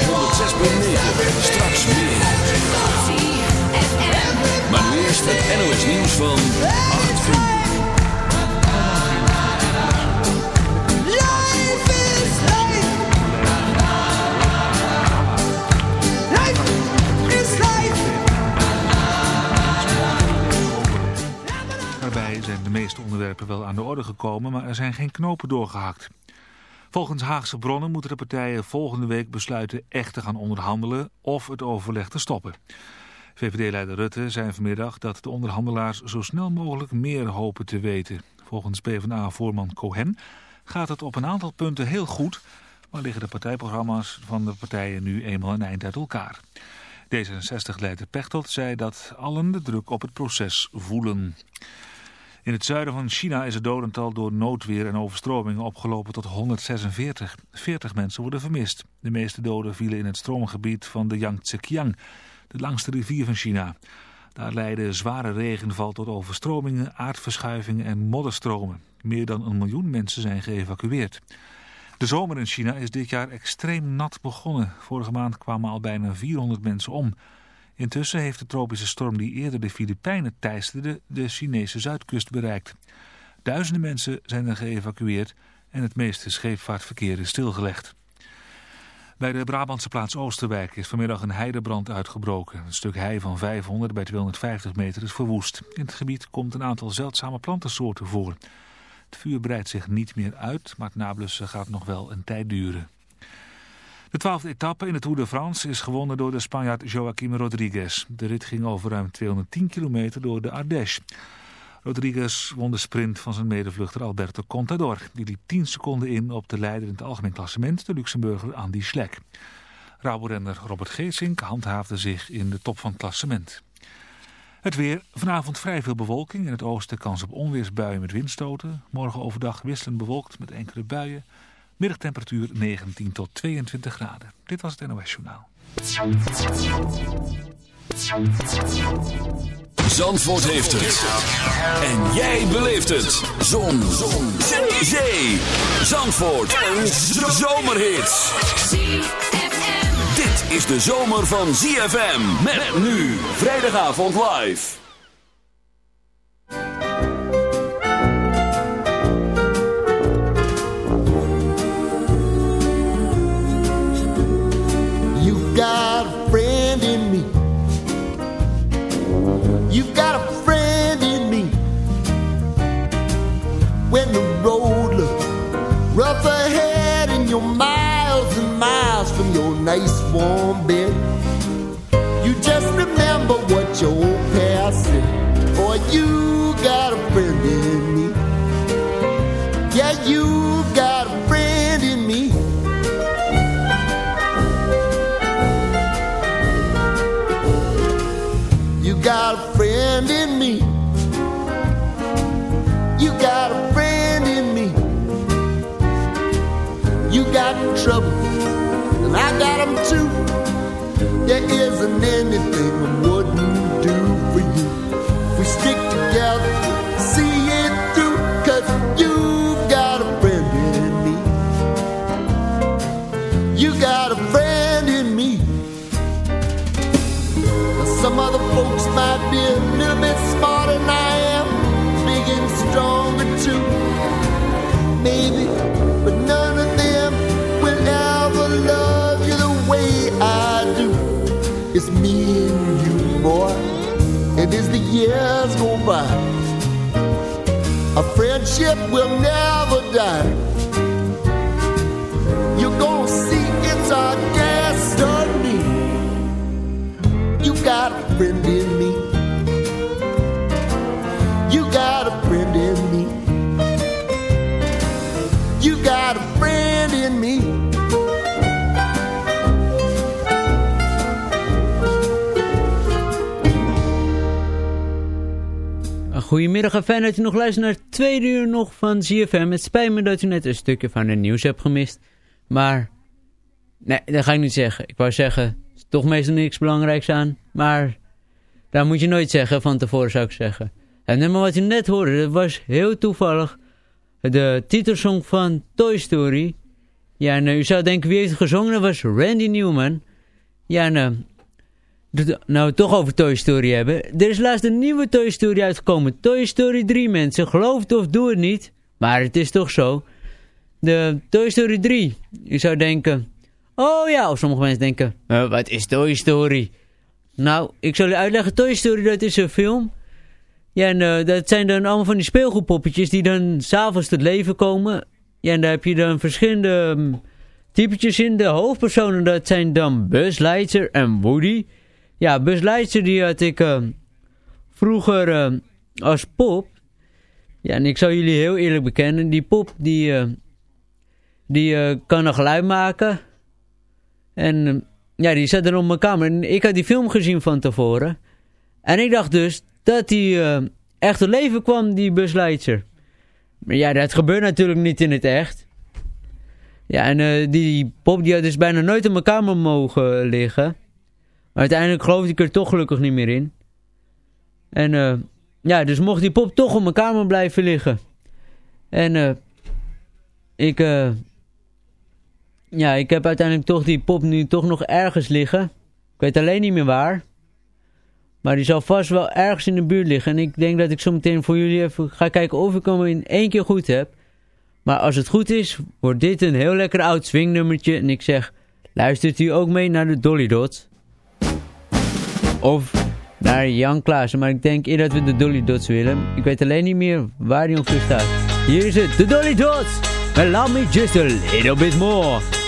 106.9. Straks meer. Maar nu eerst het NOS nieuws van 8 uur. Daarbij zijn de meeste onderwerpen wel aan de orde gekomen, maar er zijn geen knopen doorgehakt. Volgens Haagse bronnen moeten de partijen volgende week besluiten echt te gaan onderhandelen of het overleg te stoppen. VVD-leider Rutte zei vanmiddag dat de onderhandelaars zo snel mogelijk meer hopen te weten. Volgens PvdA-voorman Cohen gaat het op een aantal punten heel goed, maar liggen de partijprogramma's van de partijen nu eenmaal een eind uit elkaar. D66-leider Pechtold zei dat allen de druk op het proces voelen. In het zuiden van China is het dodental door noodweer en overstromingen opgelopen tot 146. 40 mensen worden vermist. De meeste doden vielen in het stroomgebied van de Yangtze-Kiang, de langste rivier van China. Daar leidde zware regenval tot overstromingen, aardverschuivingen en modderstromen. Meer dan een miljoen mensen zijn geëvacueerd. De zomer in China is dit jaar extreem nat begonnen. Vorige maand kwamen al bijna 400 mensen om. Intussen heeft de tropische storm die eerder de Filipijnen teisterde de Chinese zuidkust bereikt. Duizenden mensen zijn er geëvacueerd en het meeste scheepvaartverkeer is stilgelegd. Bij de Brabantse plaats Oosterwijk is vanmiddag een heidebrand uitgebroken. Een stuk hei van 500 bij 250 meter is verwoest. In het gebied komt een aantal zeldzame plantensoorten voor. Het vuur breidt zich niet meer uit, maar het nablussen gaat nog wel een tijd duren. De twaalfde etappe in de Tour de France is gewonnen door de Spanjaard Joaquim Rodriguez. De rit ging over ruim 210 kilometer door de Ardèche. Rodriguez won de sprint van zijn medevluchter Alberto Contador. Die liep 10 seconden in op de leider in het algemeen klassement, de Luxemburger Andy Schleck. Rabo-renner Robert Geesink handhaafde zich in de top van het klassement. Het weer. Vanavond vrij veel bewolking. In het oosten kans op onweersbuien met windstoten. Morgen overdag wisselend bewolkt met enkele buien. Middagtemperatuur 19 tot 22 graden. Dit was het NOS Journaal. Zandvoort heeft het. En jij beleeft het. Zon. Zon. Zee. Zandvoort. Een zomerhit. Dit is de zomer van ZFM. Met nu. Vrijdagavond live. You've got a friend in me. When the road looks rough ahead and you're miles and miles from your nice warm bed, you just remember what your old past said. Boy, you got a friend in me. Got a friend in me. You got a friend in me. You got trouble, and I got them too. There isn't anything I wouldn't do for you. We stick together, see it through, cause you got a friend in me. You got a friend in me. Some other folks might be a little bit smarter than I am, big and stronger too. Maybe, but none of them will ever love you the way I do. It's me and you, boy, and as the years go by, a friendship will never die. Friend in me. You got a friend in me. You got a friend in me. Goedemiddag fijn dat je nog luistert naar het tweede uur nog van ZFM. Het spijt me dat u net een stukje van het nieuws hebt gemist. Maar, nee, dat ga ik niet zeggen. Ik wou zeggen, toch meestal niks belangrijks aan. Maar, daar moet je nooit zeggen, van tevoren zou ik zeggen. Het nummer wat je net hoorde, dat was heel toevallig de titelsong van Toy Story. Ja, en u zou denken, wie heeft gezongen? Dat was Randy Newman. Ja, en nou het toch over Toy Story hebben. Er is laatst een nieuwe Toy Story uitgekomen. Toy Story 3 mensen. Geloof het of doe het niet. Maar het is toch zo. De Toy Story 3. Je zou denken... Oh ja, of sommige mensen denken... Uh, wat is Toy Story? Nou, ik zal je uitleggen. Toy Story, dat is een film. Ja, en uh, dat zijn dan allemaal van die speelgoedpoppetjes... die dan s'avonds tot leven komen. Ja, en daar heb je dan verschillende... Um, typetjes in. De hoofdpersonen, dat zijn dan Buzz Lightyear en Woody... Ja, Buzz Lightyear die had ik uh, vroeger uh, als pop. Ja, en ik zou jullie heel eerlijk bekennen. Die pop die, die kan een geluid maken. En ja, die zat er op mijn kamer. En ik had die film gezien van tevoren. En ik dacht dus dat hij echt tot leven kwam, die Lightyear. Maar ja, dat gebeurt natuurlijk niet in het echt. Ja, en die pop die had dus bijna nooit in mijn kamer mogen liggen. Maar uiteindelijk geloofde ik er toch gelukkig niet meer in. En uh, ja, dus mocht die pop toch op mijn kamer blijven liggen. En ik, ja, ik heb uiteindelijk toch die pop nu toch nog ergens liggen. Ik weet alleen niet meer waar. Maar die zal vast wel ergens in de buurt liggen. En ik denk dat ik zo meteen voor jullie even ga kijken of ik hem in één keer goed heb. Maar als het goed is, wordt dit een heel lekker oud swingnummertje. En ik zeg, luistert u ook mee naar de Dolly Dots? Of naar Jan Klaassen. Maar ik denk eerder dat we de Dolly Dots willen. Ik weet alleen niet meer waar die ongeveer staat. Hier is het, de Dolly Dots. Allow me just a little bit more.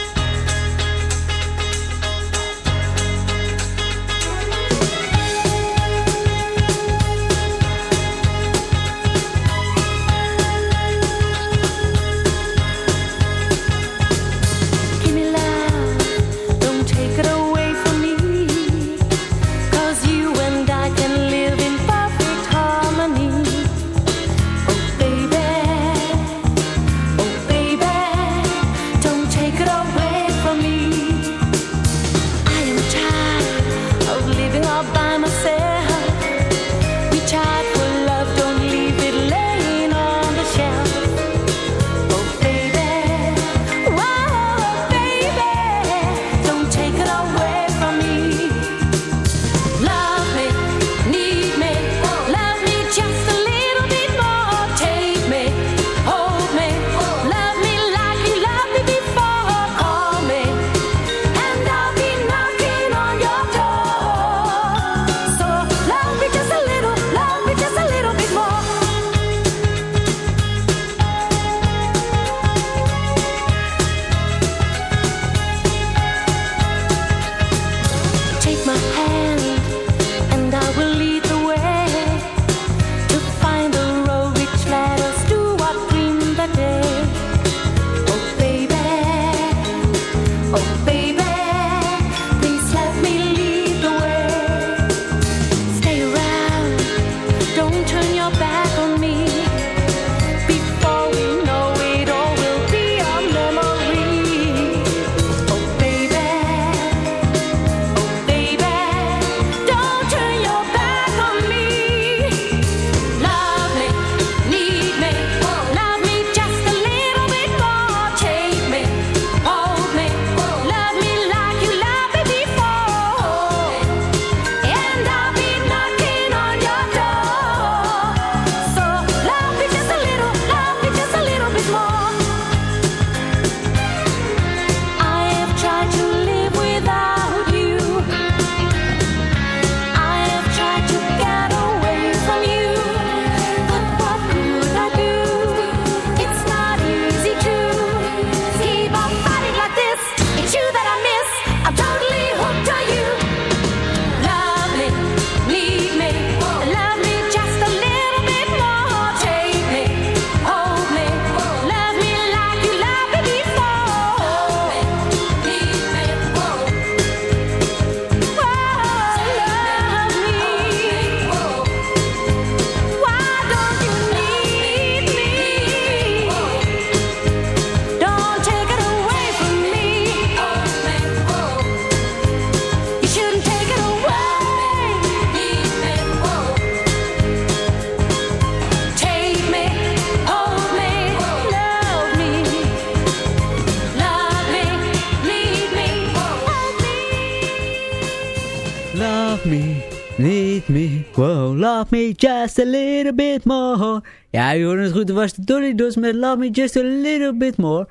Just a little bit more. Ja, je hoort het goed, het was de Dolly Dots met Love me just a little bit more.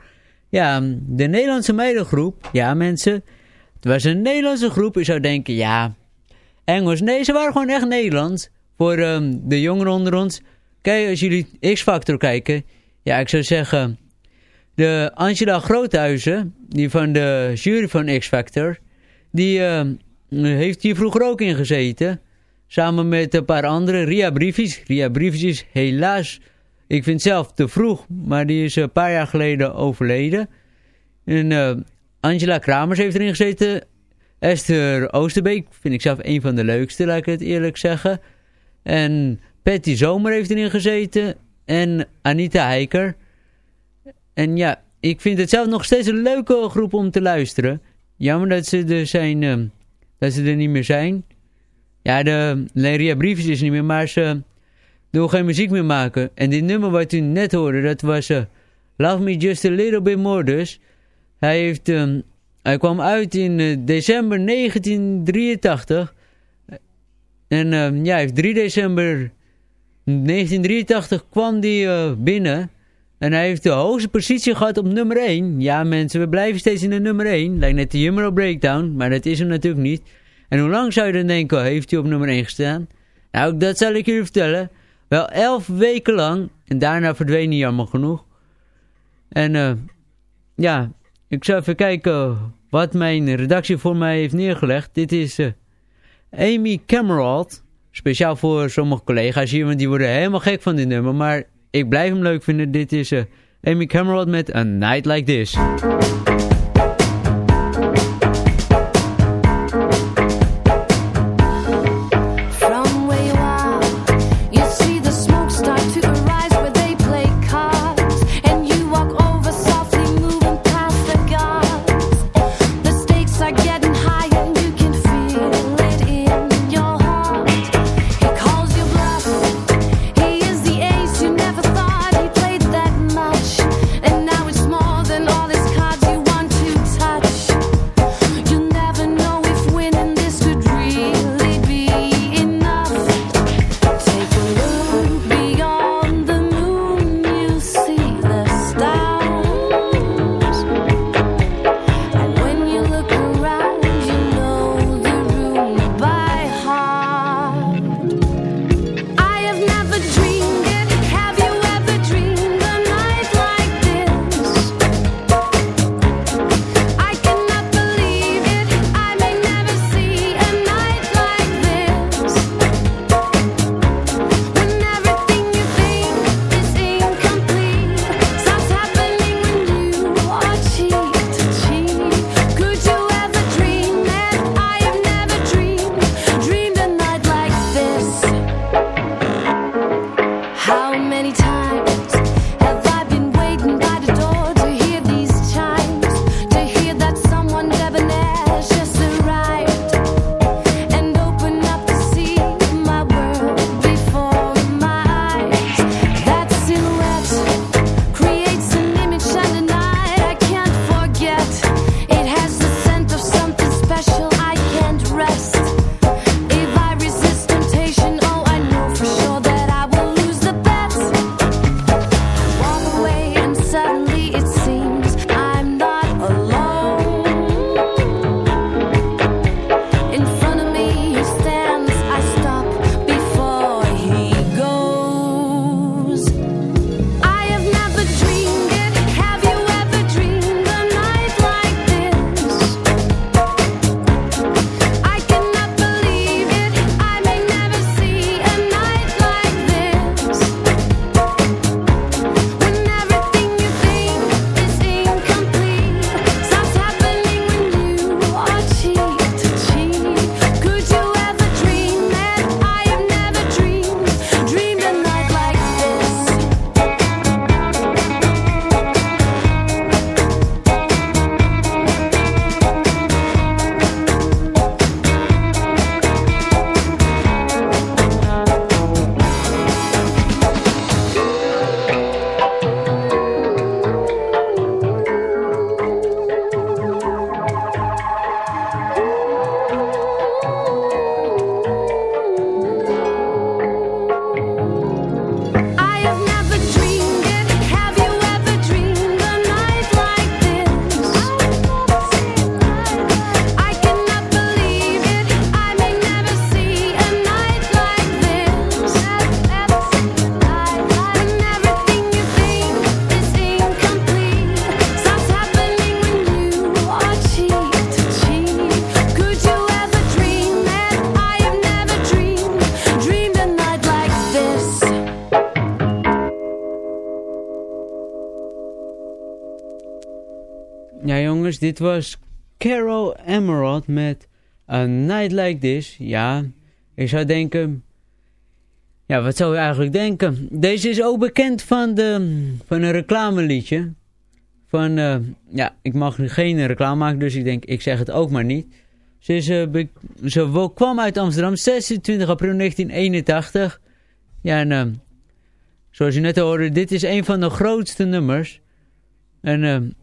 Ja, de Nederlandse meidengroep, ja mensen, het was een Nederlandse groep. Je zou denken, ja, Engels. Nee, ze waren gewoon echt Nederlands. Voor um, de jongeren onder ons. Kijk, als jullie X-Factor kijken. Ja, ik zou zeggen... De Angela Groothuizen, die van de jury van X-Factor... Die uh, heeft hier vroeger ook in gezeten. Samen met een paar anderen. Ria Briefjes. Ria Briefjes is helaas... Ik vind zelf te vroeg, maar die is een paar jaar geleden overleden. En uh, Angela Kramers heeft erin gezeten. Esther Oosterbeek vind ik zelf een van de leukste, laat ik het eerlijk zeggen. En Patty Zomer heeft erin gezeten. En Anita Heiker. En ja, ik vind het zelf nog steeds een leuke groep om te luisteren. Jammer dat ze er, zijn, uh, dat ze er niet meer zijn. Ja, de Leria Briefjes is niet meer, maar ze doen geen muziek meer maken. En dit nummer wat u net hoorde, dat was uh, Love Me Just a Little Bit More dus. Hij, heeft, um, hij kwam uit in uh, december 1983. En uh, ja, 3 december 1983 kwam hij uh, binnen. En hij heeft de hoogste positie gehad op nummer 1. Ja mensen, we blijven steeds in de nummer 1. Lijkt net de Jumro Breakdown, maar dat is hem natuurlijk niet. En hoe lang zou je dan denken, heeft hij op nummer 1 gestaan? Nou, dat zal ik jullie vertellen. Wel 11 weken lang. En daarna verdween hij jammer genoeg. En uh, ja, ik zal even kijken wat mijn redactie voor mij heeft neergelegd. Dit is uh, Amy Camerald. Speciaal voor sommige collega's hier, want die worden helemaal gek van dit nummer. Maar ik blijf hem leuk vinden. Dit is uh, Amy Camerald met A Night Like This. Dit was Carol Emerald met A Night Like This. Ja, ik zou denken... Ja, wat zou je eigenlijk denken? Deze is ook bekend van, de, van een reclameliedje. Van, uh, ja, ik mag geen reclame maken, dus ik denk, ik zeg het ook maar niet. Ze, is, ze kwam uit Amsterdam, 26 april 1981. Ja, en uh, zoals je net hoorde, dit is een van de grootste nummers. En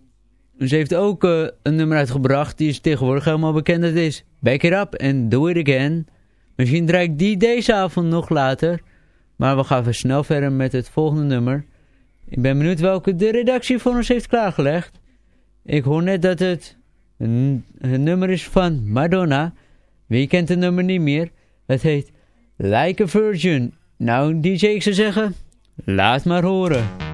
ze heeft ook een nummer uitgebracht, die is tegenwoordig helemaal bekend. Dat is Back It Up and Do It Again. Misschien draai ik die deze avond nog later. Maar we gaan even snel verder met het volgende nummer. Ik ben benieuwd welke de redactie voor ons heeft klaargelegd. Ik hoor net dat het een, een nummer is van Madonna. Wie kent het nummer niet meer? Het heet Like a Virgin. Nou, DJ, ik zou zeggen, laat maar horen.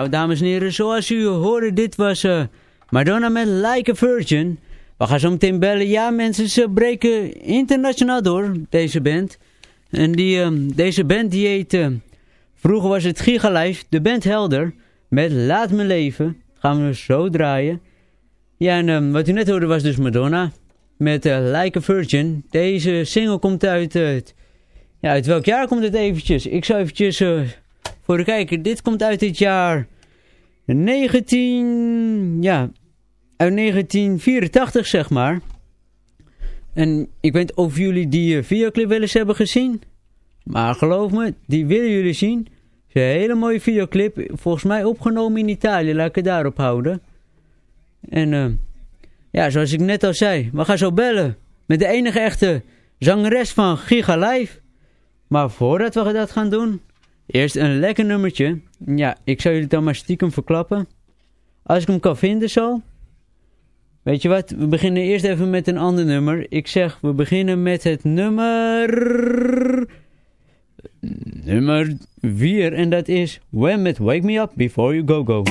Nou, dames en heren, zoals u hoorde, dit was uh, Madonna met Like a Virgin. We gaan zo meteen bellen. Ja, mensen, ze breken internationaal door, deze band. En die, uh, deze band die heet... Uh, vroeger was het Gigalife, de band Helder. Met Laat Me Leven. Gaan we zo draaien. Ja, en ehm, wat u net hoorde was dus Madonna. Met Like a Virgin. Deze single komt uit Ja, uit welk jaar komt het eventjes? Ik zou eventjes uh, voor de kijker. Dit komt uit het jaar 19... Ja, uit 1984 zeg maar. En ik weet of jullie die uh, videoclip wel eens hebben gezien. Maar geloof me, die willen jullie zien. Het een hele mooie videoclip. Volgens mij opgenomen in Italië. Laat ik het daarop houden. En uh, ja, zoals ik net al zei. We gaan zo bellen. Met de enige echte zangeres van Giga Live. Maar voordat we dat gaan doen. Eerst een lekker nummertje. Ja, ik zou jullie dan maar stiekem verklappen. Als ik hem kan vinden zo. Weet je wat, we beginnen eerst even met een ander nummer. Ik zeg, we beginnen met het nummer... Nummer 4 en dat is met Wake Me Up Before You Go Go.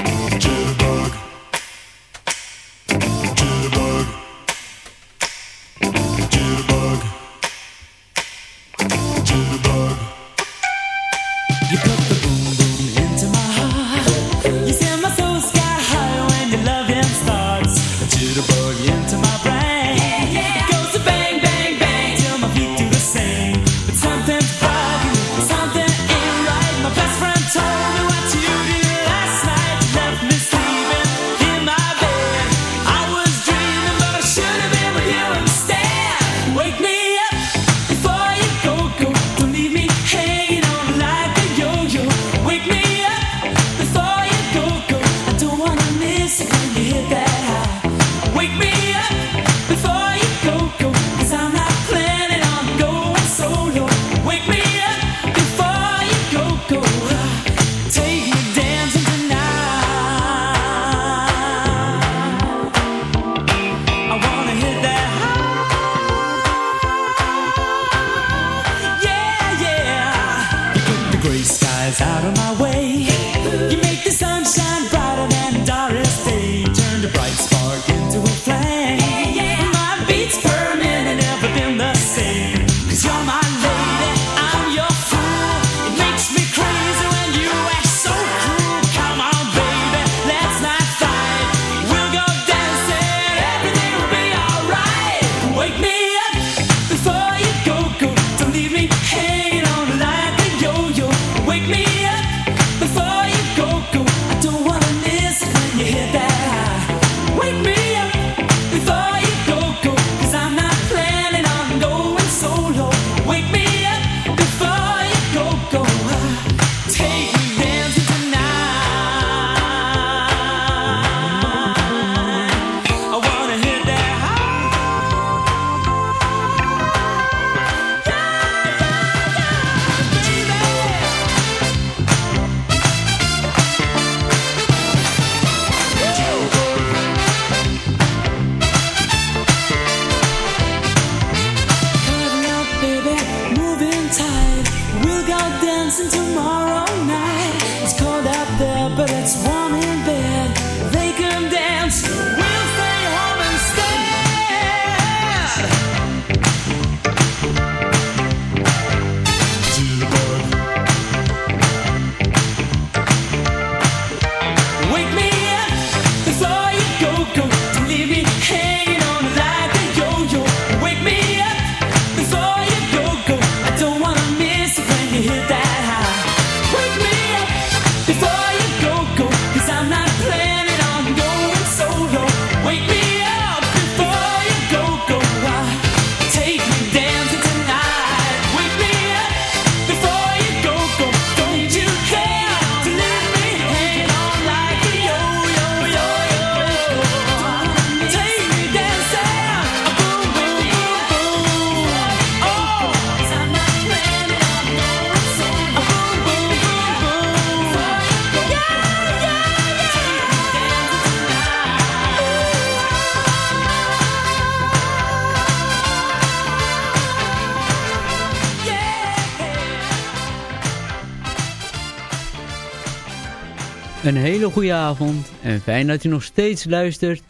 Hele goede avond en fijn dat u nog steeds luistert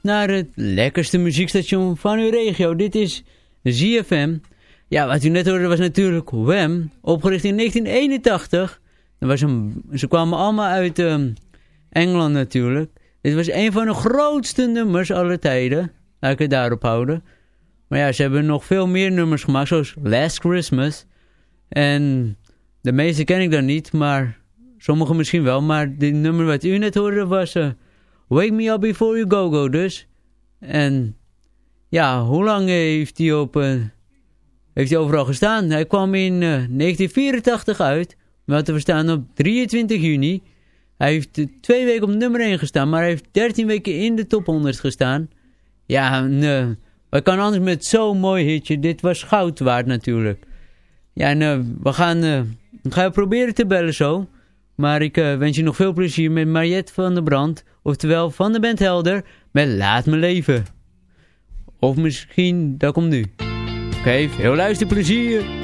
naar het lekkerste muziekstation van uw regio. Dit is ZFM. Ja, wat u net hoorde was natuurlijk Wham, opgericht in 1981. Dat was een, ze kwamen allemaal uit um, Engeland natuurlijk. Dit was een van de grootste nummers aller tijden. Laat ik het daarop houden. Maar ja, ze hebben nog veel meer nummers gemaakt, zoals Last Christmas. En de meeste ken ik dan niet, maar sommige misschien wel. Maar die nummer wat u net hoorde was uh, Wake Me Up Before You Go Go dus. En ja, hoe lang heeft hij op... Uh, heeft hij overal gestaan? Hij kwam in uh, 1984 uit. Maar we staan op 23 juni. Hij heeft twee weken op nummer 1 gestaan, maar hij heeft 13 weken in de top 100 gestaan. Ja. Wat kan anders met zo'n mooi hitje? Dit was goud waard natuurlijk. Ja, we gaan, uh, gaan proberen te bellen zo. Maar ik uh, wens je nog veel plezier met Mariette van der Brand. Oftewel van de band Helder met Laat Me Leven. Of misschien, dat komt nu. Oké, okay, veel luisterplezier.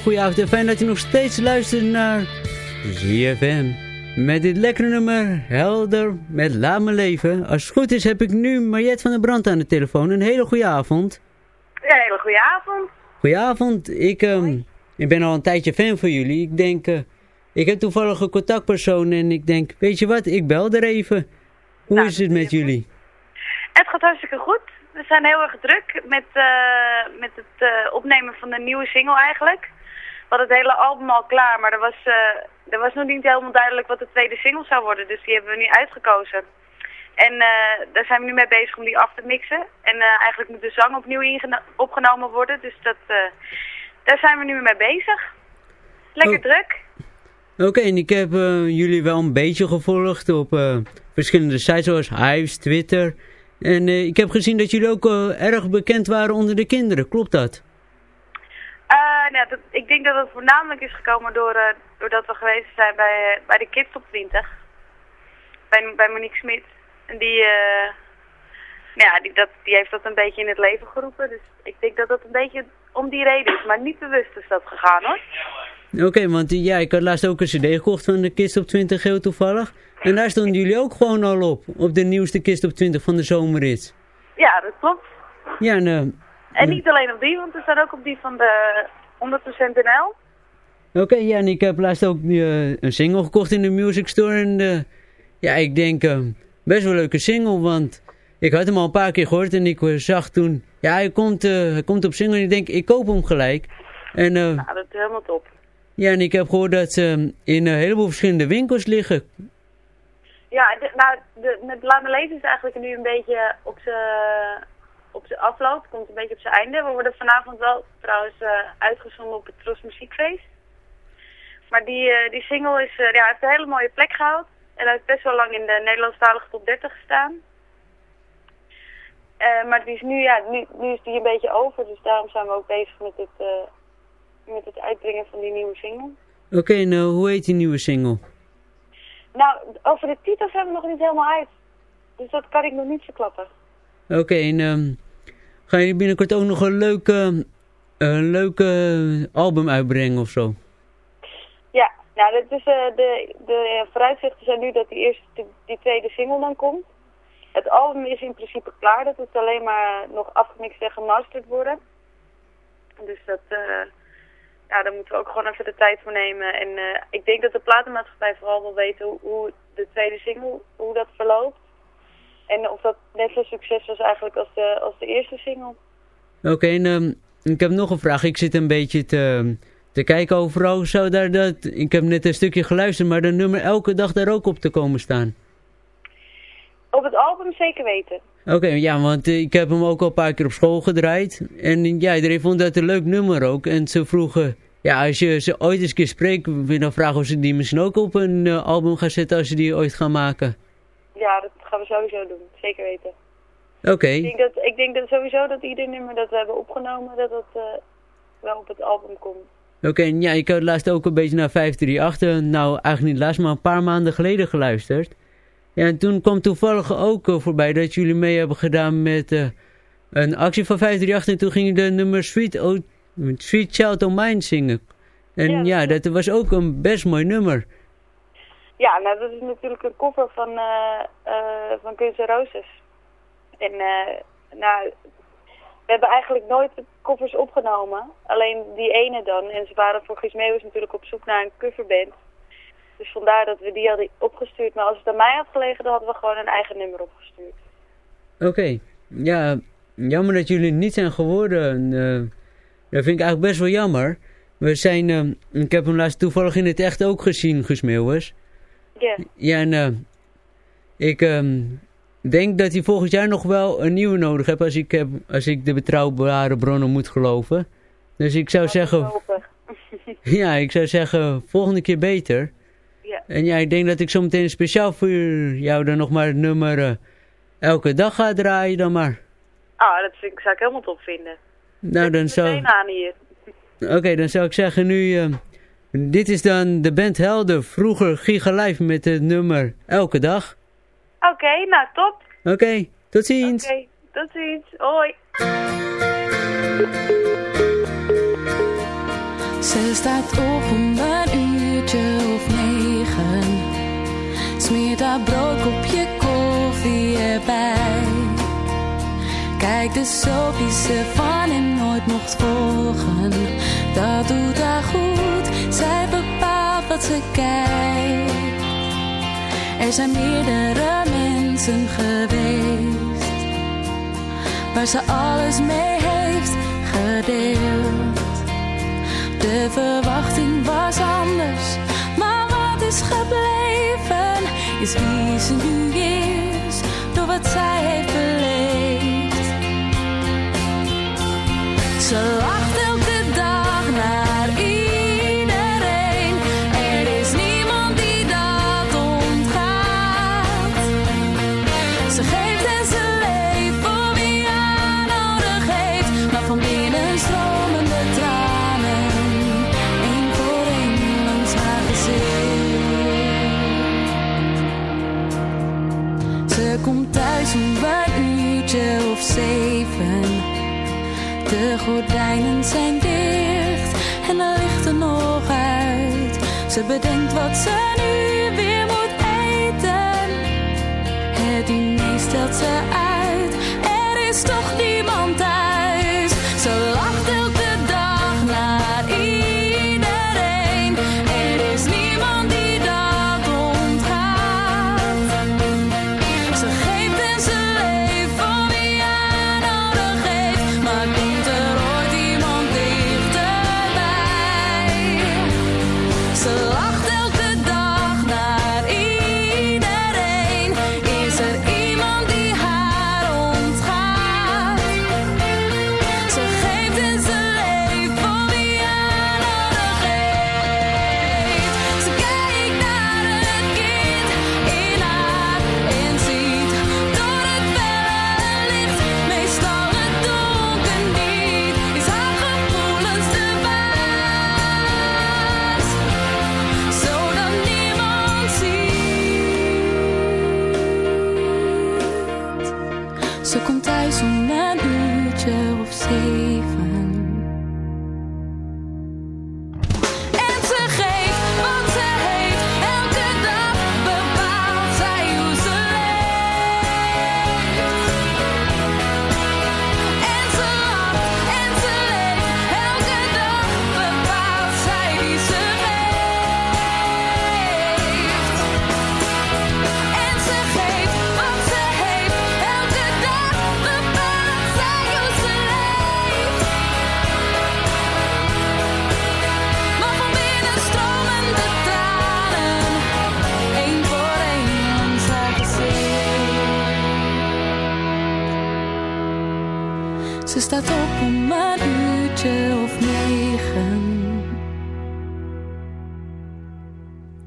hele goede avond en fijn dat je nog steeds luistert naar ZFM. Met dit lekkere nummer, helder, met Laat Me Leven. Als het goed is heb ik nu Mariette van der Brand aan de telefoon. Een hele goede avond. Ja, een hele goede avond. Goedenavond. Ik, um, ik ben al een tijdje fan van jullie. Ik denk, uh, ik heb toevallig een contactpersoon en ik denk, weet je wat, ik bel er even. Hoe nou, is het met jullie? Het gaat hartstikke goed we zijn heel erg druk met, uh, met het uh, opnemen van de nieuwe single eigenlijk. We hadden het hele album al klaar, maar er was, uh, er was nog niet helemaal duidelijk wat de tweede single zou worden. Dus die hebben we nu uitgekozen. En daar zijn we nu mee bezig om die af te mixen. En eigenlijk moet de zang opnieuw opgenomen worden. Dus dat, daar zijn we nu mee bezig. Lekker oh. druk. Oké, en ik heb jullie wel een beetje gevolgd op verschillende sites zoals Hives, Twitter... En ik heb gezien dat jullie ook erg bekend waren onder de kinderen. Klopt dat? Uh, nou, dat, ik denk dat het voornamelijk is gekomen door, doordat we geweest zijn bij, bij de Kids Top 20. Bij, bij Monique Smit. En die, nou ja, die, dat, die heeft dat een beetje in het leven geroepen. Dus ik denk dat dat een beetje om die reden is. Maar niet bewust is dat gegaan hoor. Oké, want ja, ik had laatst ook een cd gekocht van de Kist op 20 heel toevallig. En daar stonden jullie ook gewoon al op. Op de nieuwste Kist op 20 van de zomerrit. Ja, dat klopt. Ja, en... eh, En niet alleen op die, want er staat ook op die van de 100% NL. Oké, ja, en ik heb laatst ook eh, een single gekocht in de Music Store. En eh, ja, ik denk eh, best wel een leuke single, want ik had hem al een paar keer gehoord. En ik eh, zag toen, ja, hij komt, hij komt op single en ik denk, ik koop hem gelijk. En Nou, dat is helemaal top. ja, en ik heb gehoord dat ze in een heleboel verschillende winkels liggen. Ja, de, nou, de, met Laat me leven is eigenlijk nu een beetje op zijn op zijn afloop. Komt een beetje op zijn einde. We worden vanavond wel trouwens eh, uitgezonden op het Tros Muziekfeest. Maar die, eh, die single is, eh, ja, heeft een hele mooie plek gehaald. En hij heeft best wel lang in de Nederlandstalige top 30 gestaan. Maar die is nu, ja, nu, nu is die een beetje over. Dus daarom zijn we ook bezig met het, met het uitbrengen van die nieuwe single. Oké, eh, hoe heet die nieuwe single? Nou, over de titels hebben we nog niet helemaal uit. Dus dat kan ik nog niet verklappen. Oké, en ehm, gaan jullie binnenkort ook nog een leuke, een leuke album uitbrengen of zo? Ja, nou, dat is, eh, de, de vooruitzichten zijn nu dat die, eerste, die, tweede single dan komt. Het album is in principe klaar. Dat moet alleen maar nog afgemixt en gemasterd worden. Dus dat, eh, ja, daar moeten we ook gewoon even de tijd voor nemen. En eh, ik denk dat de platenmaatschappij vooral wil weten hoe, hoe de tweede single, hoe dat verloopt. En of dat net zo succes was eigenlijk als de, als de eerste single. Oké, en ehm, ik heb nog een vraag. Ik zit een beetje te, te kijken overal. Zou daar dat, ik heb net een stukje geluisterd, maar de nummer elke dag daar ook op te komen staan. Op het album zeker weten. Oké, ja, want eh, ik heb hem ook al een paar keer op school gedraaid. En ja, iedereen vond dat een leuk nummer ook. En ze vroegen, ja, als je ze ooit eens een keer spreekt, wil je dan vragen of ze die misschien ook op een eh, album gaan zetten als ze die ooit gaan maken. Ja, dat gaan we sowieso doen. Zeker weten. Oké, Ik denk, dat, ik denk dat sowieso dat ieder nummer dat we hebben opgenomen, dat dat eh, wel op het album komt. oké, en ja, ik had laatst ook een beetje naar 538, eh, nou eigenlijk niet laatst, maar een paar maanden geleden geluisterd. Ja, en toen kwam toevallig ook eh, voorbij dat jullie mee hebben gedaan met eh, een actie van 538 en toen gingen de nummer Sweet, o Sweet Child O' Mine zingen. En Ja, ja, dat was ook een best mooi nummer. Ja, nou dat is natuurlijk een cover van, eh eh van Guns Roses. En eh, nou, we hebben eigenlijk nooit covers opgenomen. Alleen die ene dan. En ze waren voor Guus Meeuwis natuurlijk op zoek naar een coverband. Dus vandaar dat we die hadden opgestuurd. Maar als het aan mij had gelegen, dan hadden we gewoon een eigen nummer opgestuurd. Oké, ja, jammer dat jullie niet zijn geworden. dat vind ik eigenlijk best wel jammer. We zijn, ik heb hem laatst toevallig in het echt ook gezien, Guus. Ja, Ja, en eh, ik ehm, denk dat hij volgend jaar nog wel een nieuwe nodig heeft als ik, heb, als ik de betrouwbare bronnen moet geloven. Dus ik zou zeggen, ja, ik zou zeggen, volgende keer beter. Ja. En ja, ik denk dat ik zo meteen speciaal voor jou dan nog maar het nummer eh, elke dag ga draaien dan maar. Ah, dat vind ik, zou ik helemaal top vinden. Nou, dan zou... Oké, dan zou ik zeggen nu... eh, dit is dan de band Helder, vroeger Giga Live met het nummer Elke Dag. Oké, nou top. Oké, tot ziens. Oké, tot ziens. Hoi. Ze staat op om een uurtje of negen. Smeert haar broodkopje koffie erbij. Kijk de soapie ze van hem nooit mocht volgen. Dat doet haar goed, zij bepaalt wat ze kijkt. Er zijn meerdere mensen geweest. Waar ze alles mee heeft gedeeld. De verwachting was anders, maar wat is gebleven is wie ze nu is, door wat zij heeft beleefd. Ze lacht zeven. De gordijnen zijn dicht en de lichten nog uit. Ze bedenkt wat ze nu weer moet eten. Het diner stelt ze uit. Staat op om een uurtje of negen.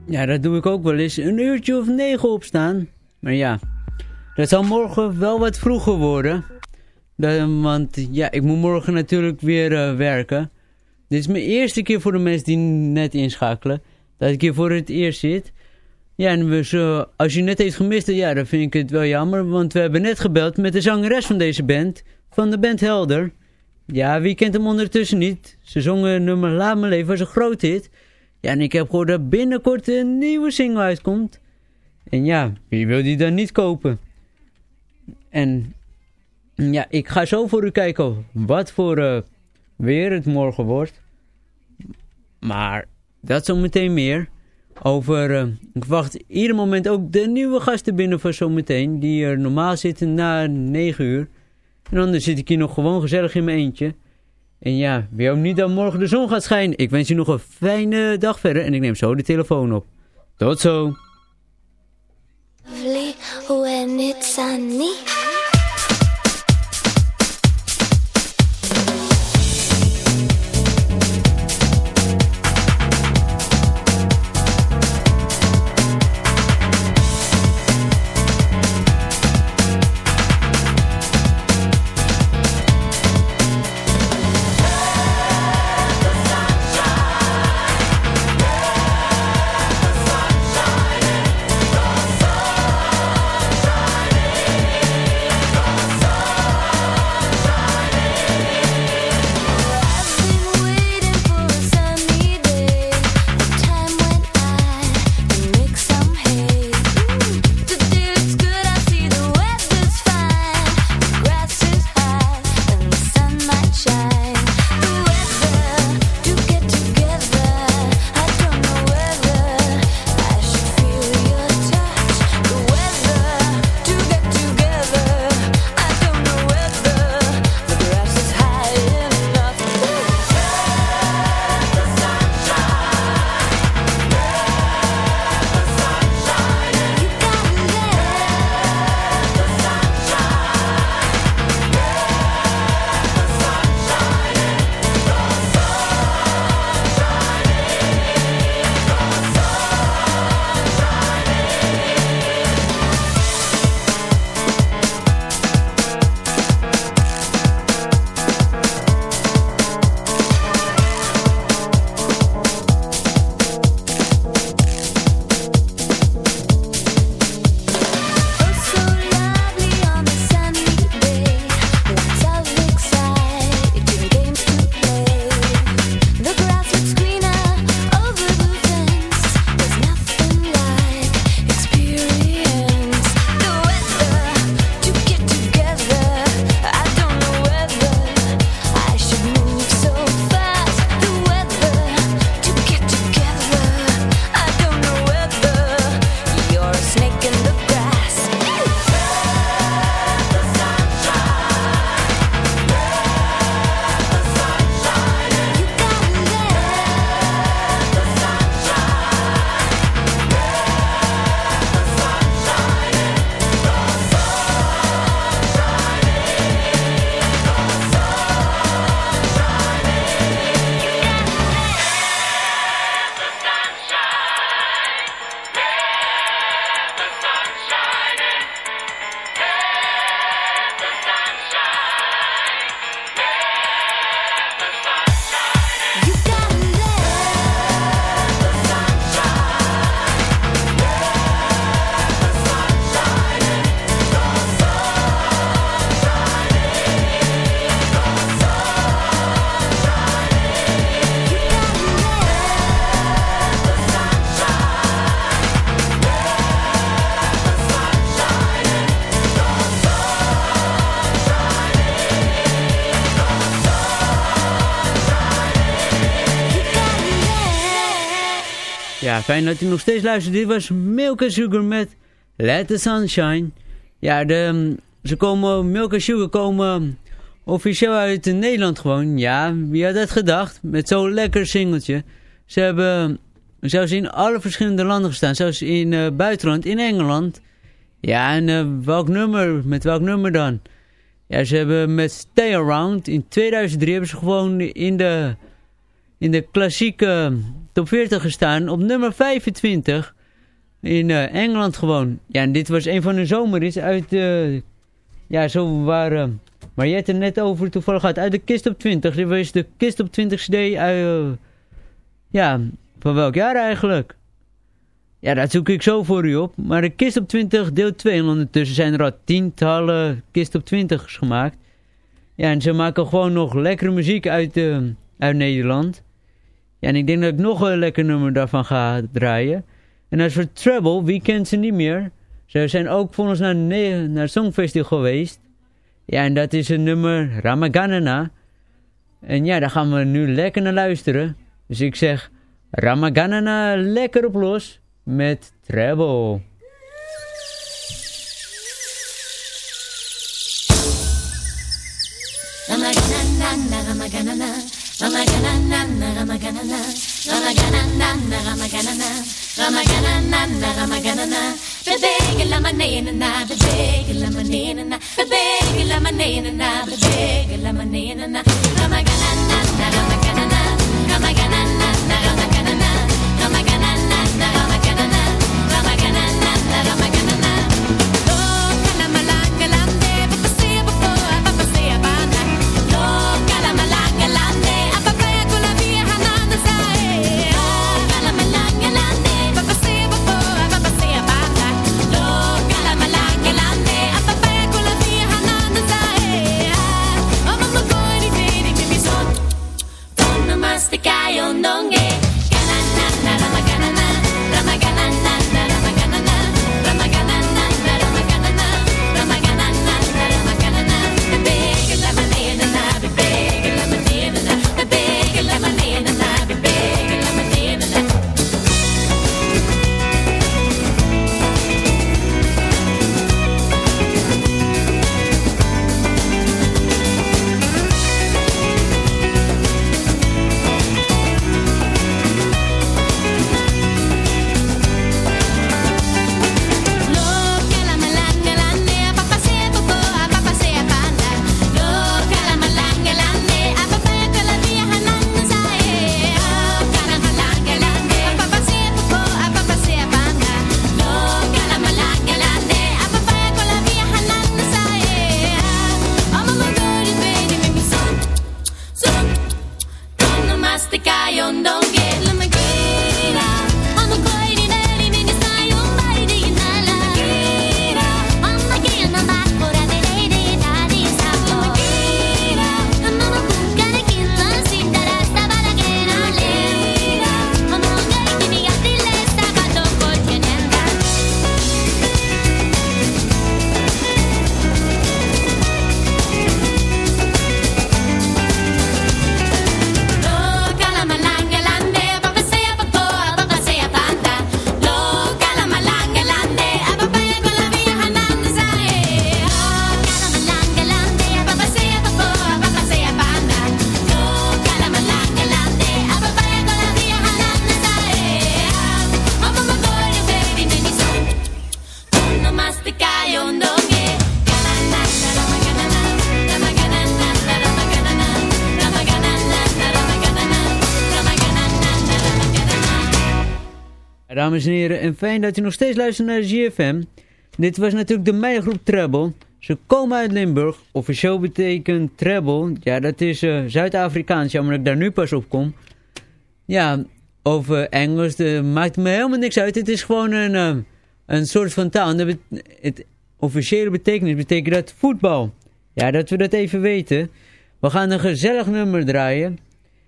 Ja, dat doe ik ook wel eens. Een uurtje of negen opstaan. Maar ja, dat zal morgen wel wat vroeger worden. Want ja, ik moet morgen natuurlijk weer eh, werken. Dit is mijn eerste keer voor de mensen die net inschakelen. Dat ik hier voor het eerst zit. Ja, en we zo, als je net heeft gemist, ja, dan vind ik het wel jammer. Want we hebben net gebeld met de zangeres van deze band. Van de band Helder. Ja, wie kent hem ondertussen niet? Ze zongen nummer Laat me leven, was een groot hit. Ja, en ik heb gehoord dat binnenkort een nieuwe single uitkomt. En ja, wie wil die dan niet kopen? En ja, ik ga zo voor u kijken wat voor eh, weer het morgen wordt. Maar dat zometeen meer. Over, eh, ik wacht ieder moment ook de nieuwe gasten binnen voor zometeen. Die er normaal zitten na 9 uur. En anders zit ik hier nog gewoon gezellig in mijn eentje. En ja, wie ook niet dat morgen de zon gaat schijnen. Ik wens u nog een fijne dag verder en ik neem zo de telefoon op. Tot zo. Ja, fijn dat u nog steeds luistert. Dit was Milk Sugar met Let the Sunshine. Ja, de, mm, ze komen, Milk Sugar komen officieel uit Nederland gewoon. Ja, wie had dat gedacht? Met zo'n lekker singeltje. Ze hebben zelfs in alle verschillende landen gestaan. Zelfs in uh, buitenland, in Engeland. Ja, en uh, welk nummer? Met welk nummer dan? Ja, ze hebben met Stay Around in 2003 hebben ze gewoon in de, in de klassieke top 40 gestaan. Op nummer 25 in uh, Engeland gewoon. Ja, en dit was een van de zomerhits uit... Uh, ja, zo waren... Maar je hebt er net over toevallig gehad. Uit de kist op 20. Dit was de kist op 20 CD uit... ja, van welk jaar eigenlijk? Ja, dat zoek ik zo voor u op. Maar de kist op 20 deel 2. En ondertussen zijn er al tientallen kist op 20 gemaakt. Ja, en ze maken gewoon nog lekkere muziek uit, uh, uit Nederland. Ja, en ik denk dat ik nog een lekker nummer daarvan ga draaien. En als voor Treble, wie kent ze niet meer? Ze zijn ook voor ons naar, naar het Songfestival geweest. Ja, en dat is een nummer Ramaganana. En ja, daar gaan we nu lekker naar luisteren. Dus ik zeg Ramaganana lekker op los met Treble. ramaganana, ramaganana, ramaganana, bebega la manena, bebega la manena, bebega la manena, bebega la manena, ramaganana, ramaganana, ramaganana, ramaganana. En fijn dat u nog steeds luistert naar de GFM. Dit was natuurlijk de meigroep Treble. Ze komen uit Limburg. Officieel betekent Treble, ja dat is eh, Zuid-Afrikaans, jammer dat ik daar nu pas op kom. Ja, over Engels, eh, maakt me helemaal niks uit. Het is gewoon een, eh, een soort van taal. Bet- het officiële betekenis betekent dat voetbal. Ja, dat we dat even weten. We gaan een gezellig nummer draaien.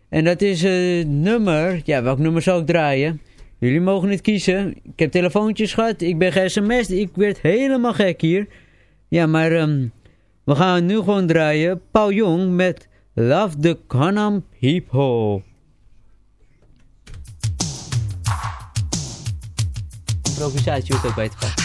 En dat is het nummer... Ja, welk nummer zal ik draaien? Jullie mogen het kiezen. Ik heb telefoontjes gehad. Ik ben ge-sms'd. Ik werd helemaal gek hier. Ja, maar ehm, we gaan nu gewoon draaien. Paul Jong met Love the Canam People. improvisatie hoe het ook beter gaat. Living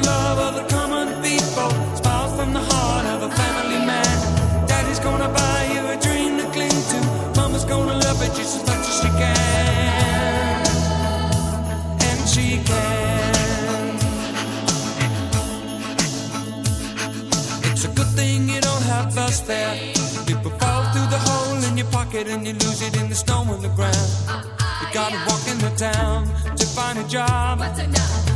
the love of the common people. Smiles from the heart of a family man. Daddy's gonna buy you a dream to cling to. Mama's gonna love it just as much as she can. And she can. It's a good thing you don't have bus fare. People fall through the hole in your pocket and you lose it in the snow on the ground. You gotta walk in the town to find a job.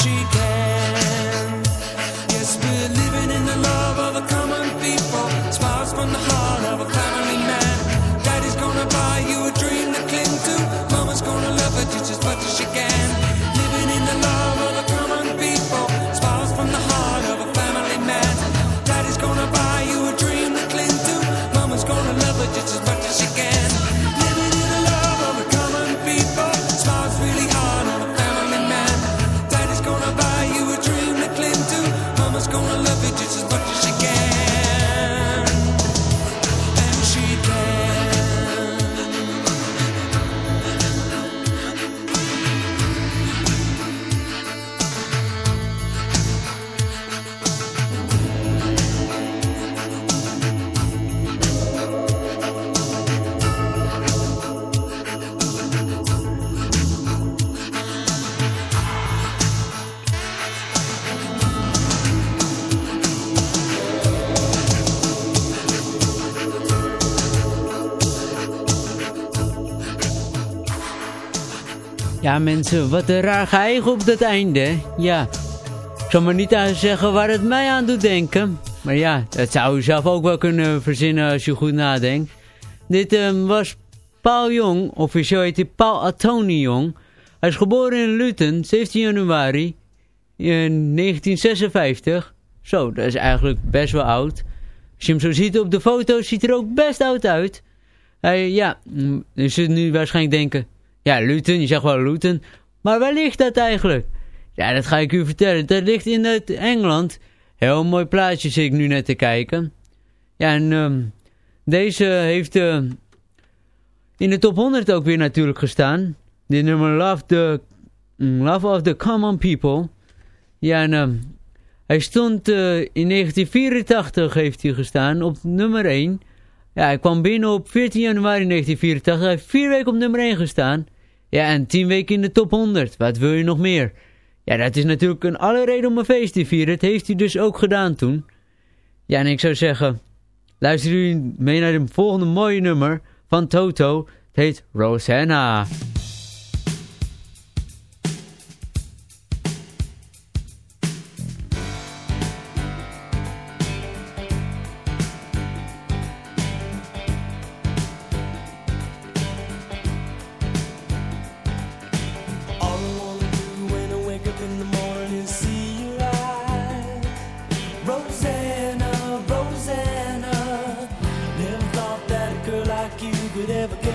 And she Ja mensen, wat een raar geëigen op dat einde. Ja, ik zal maar niet aan zeggen waar het mij aan doet denken. Maar ja, dat zou je zelf ook wel kunnen verzinnen als je goed nadenkt. Dit ehm, was Paul Jong, officieel heet hij Paul Atoni Jong. Hij is geboren in Luton, 17 januari in 1956. Zo, dat is eigenlijk best wel oud. Als je hem zo ziet op de foto, ziet hij er ook best oud uit. Hij, ja, je zult nu waarschijnlijk denken... Ja, Luton, je zegt wel Luton. Maar waar ligt dat eigenlijk? Ja, dat ga ik u vertellen. Dat ligt in het Engeland. Heel mooi plaatje zit ik nu net te kijken. Ja, en ehm, deze heeft eh, in de top 100 ook weer natuurlijk gestaan. Dit nummer Love, the, mm, Love of the Common People. Ja, en ehm, hij stond eh, in 1984 heeft hij gestaan op nummer 1. Ja, hij kwam binnen op 14 januari 1984. Hij heeft vier weken op nummer 1 gestaan. Ja, en 10 weken in de top 100. Wat wil je nog meer? Ja, dat is natuurlijk een alle reden om een feest te vieren. Dat heeft hij dus ook gedaan toen. Ja, en ik zou zeggen... Luister jullie mee naar de volgende mooie nummer van Toto. Het heet Rosanna. Could ever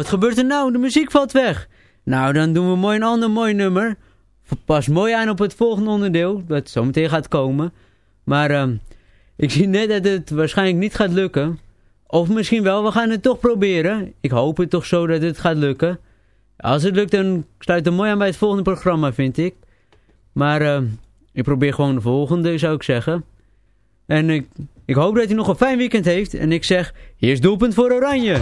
Wat gebeurt er nou? De muziek valt weg. Nou, dan doen we mooi een ander mooi nummer. Pas mooi aan op het volgende onderdeel, dat zometeen gaat komen. Maar ehm, ik zie net dat het waarschijnlijk niet gaat lukken. Of misschien wel, we gaan het toch proberen. Ik hoop het toch zo dat het gaat lukken. Als het lukt, dan sluit het mooi aan bij het volgende programma, vind ik. Maar ehm, ik probeer gewoon de volgende, zou ik zeggen. En ik, ik hoop dat hij nog een fijn weekend heeft. En ik zeg, hier is doelpunt voor Oranje.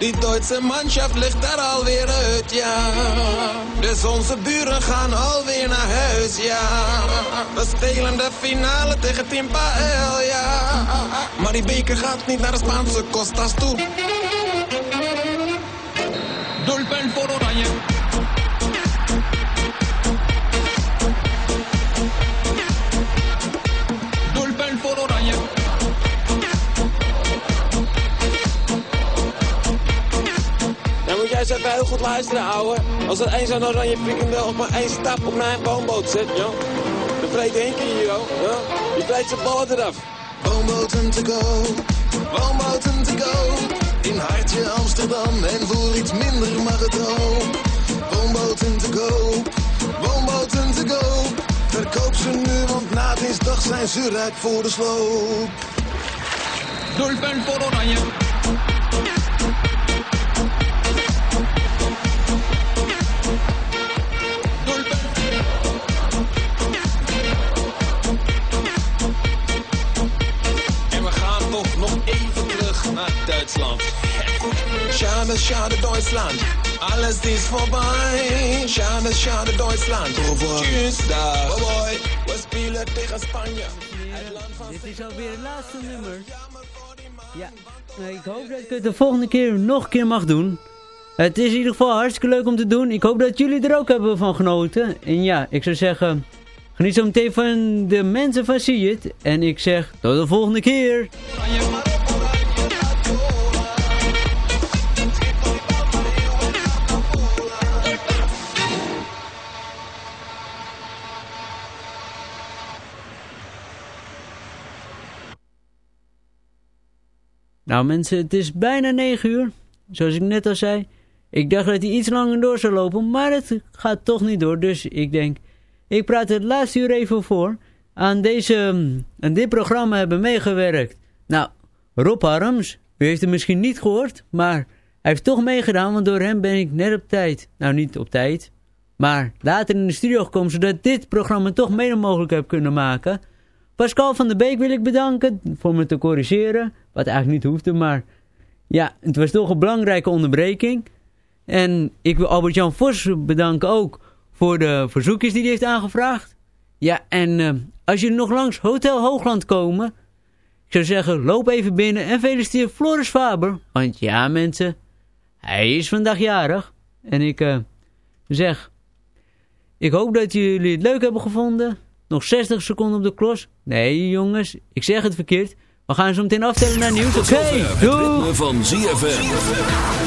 Die Duitse Mannschaft ligt daar alweer uit, ja. Dus onze buren gaan alweer naar huis, ja. We spelen de finale tegen Team Pael, ja. Maar die beker gaat niet naar de Spaanse Costas toe. Jij eens even heel goed luisteren, ouwe. Als er één zo'n oranje frikandel op maar één stap op mijn boomboot zet, joh. Dan vreet Henkie hier, joh. Ja? Die vreet zijn ballen eraf. Boomboten to go, Woonboten to go. In hartje Amsterdam en voor iets minder mag het ook. Woonboten to go. Woonboten to go. Verkoop ze nu, want na dinsdag zijn ze rijp voor de sloop. Doelpunt voor Oranje. Duitsland. Schade, schade Deutschland. Alles is voorbij. Schade, schade Deutschland. Tschüss, dag. Bye bye. We spelen tegen Spanje. Dit is alweer het laatste nummer. Ja, nou, ik hoop dat ik het de volgende keer nog een keer mag doen. Het is in ieder geval hartstikke leuk om te doen. Ik hoop dat jullie er ook hebben van genoten. En ja, ik zou zeggen, geniet zo meteen van de mensen van See It. En ik zeg, tot de volgende keer. Nou mensen, het is bijna 9 uur. Zoals ik net al zei. Ik dacht dat hij iets langer door zou lopen, maar het gaat toch niet door. Dus ik denk, ik praat het laatste uur even voor. Aan, deze, mm, aan dit programma hebben meegewerkt. Nou, Rob Harms, u heeft het misschien niet gehoord, maar hij heeft toch meegedaan, want door hem ben ik net op tijd. Nou, niet op tijd, maar later in de studio gekomen, zodat dit programma toch mede mogelijk heb kunnen maken. Pascal van der Beek wil ik bedanken voor me te corrigeren, wat eigenlijk niet hoefde, maar ja, het was toch een belangrijke onderbreking. En ik wil Albert-Jan Vos bedanken ook voor de verzoekjes die hij heeft aangevraagd. Ja, en eh, als jullie nog langs Hotel Hoogland komen, ik zou zeggen, loop even binnen en feliciteer Floris Faber. Want ja, mensen, hij is vandaag jarig. En ik eh, zeg, ik hoop dat jullie het leuk hebben gevonden. Nog 60 seconden op de klos. Nee, jongens, ik zeg het verkeerd. We gaan zo meteen aftellen naar nieuws. Oké, Het doei! ritme van ZFM.